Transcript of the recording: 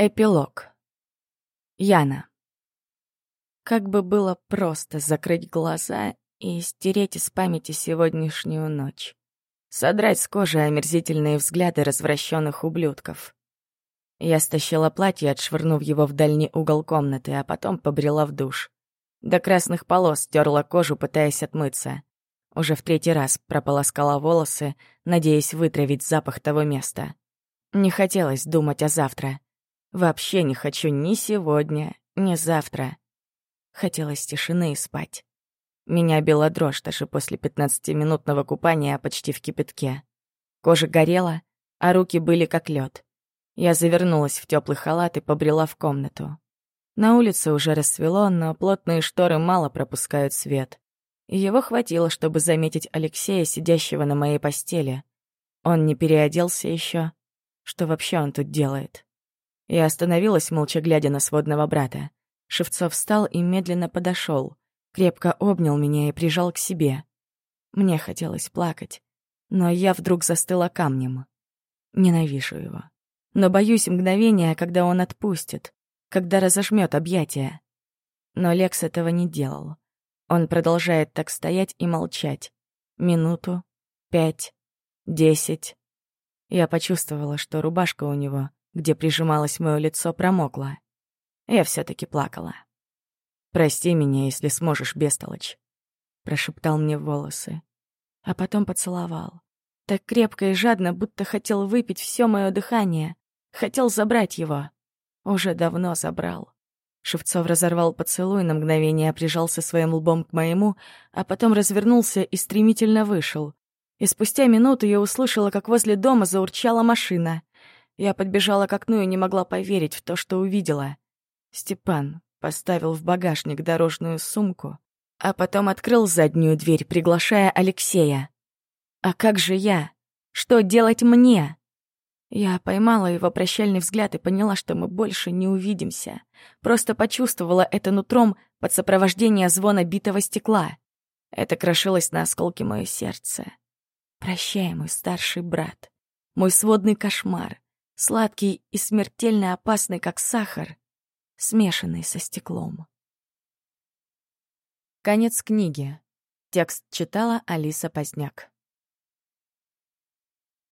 Эпилог. Яна. Как бы было просто закрыть глаза и стереть из памяти сегодняшнюю ночь. Содрать с кожи омерзительные взгляды развращенных ублюдков. Я стащила платье, отшвырнув его в дальний угол комнаты, а потом побрела в душ. До красных полос стерла кожу, пытаясь отмыться. Уже в третий раз прополоскала волосы, надеясь вытравить запах того места. Не хотелось думать о завтра. Вообще не хочу ни сегодня, ни завтра. Хотелось тишины и спать. Меня била дрожь даже после пятнадцатиминутного купания почти в кипятке. Кожа горела, а руки были как лед. Я завернулась в теплый халат и побрела в комнату. На улице уже рассвело, но плотные шторы мало пропускают свет. его хватило, чтобы заметить Алексея, сидящего на моей постели. Он не переоделся еще. Что вообще он тут делает? Я остановилась, молча глядя на сводного брата. Шевцов встал и медленно подошел, крепко обнял меня и прижал к себе. Мне хотелось плакать, но я вдруг застыла камнем. Ненавижу его. Но боюсь мгновения, когда он отпустит, когда разожмет объятия. Но Лекс этого не делал. Он продолжает так стоять и молчать. Минуту, пять, десять. Я почувствовала, что рубашка у него где прижималось мое лицо, промокла. Я все таки плакала. «Прости меня, если сможешь, бестолочь», — прошептал мне в волосы. А потом поцеловал. Так крепко и жадно, будто хотел выпить все мое дыхание. Хотел забрать его. Уже давно забрал. Шевцов разорвал поцелуй, на мгновение прижался своим лбом к моему, а потом развернулся и стремительно вышел. И спустя минуту я услышала, как возле дома заурчала машина. Я подбежала к окну и не могла поверить в то, что увидела. Степан поставил в багажник дорожную сумку, а потом открыл заднюю дверь, приглашая Алексея. «А как же я? Что делать мне?» Я поймала его прощальный взгляд и поняла, что мы больше не увидимся. Просто почувствовала это нутром под сопровождение звона битого стекла. Это крошилось на осколки мое сердце. «Прощай, мой старший брат, мой сводный кошмар, сладкий и смертельно опасный, как сахар, смешанный со стеклом. Конец книги. Текст читала Алиса Поздняк.